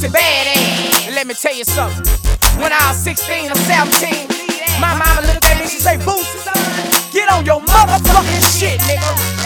juicy badass. Eh? Let me tell you something. When I was 16 or 17, my mama looked at me, she said, Boosie, get on your motherfucking shit, nigga.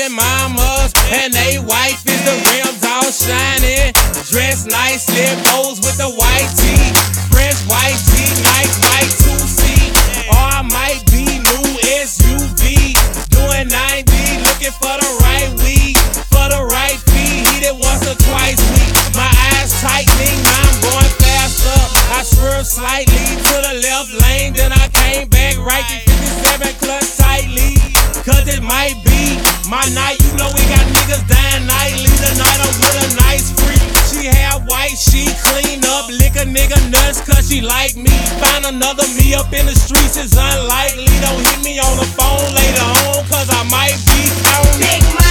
baby mamas and they wife is the rims all shining. Dressed nicely, pose with the white tee. Fresh white tee, night white 2C. Or I might be new SUV. Doing 90, looking for the right weed. For the right fee, heat it once or twice week. My eyes tightening, I'm going faster. I swerve slightly to the left lane, then I came back right. 57 clutch tightly, cause it might be. My night, you know we got niggas dying nightly. Tonight I'm with a nice freak. She had white, she clean up, lick a nigga nuts cause she like me. Find another me up in the streets is unlikely. Don't hit me on the phone later on cause I might be on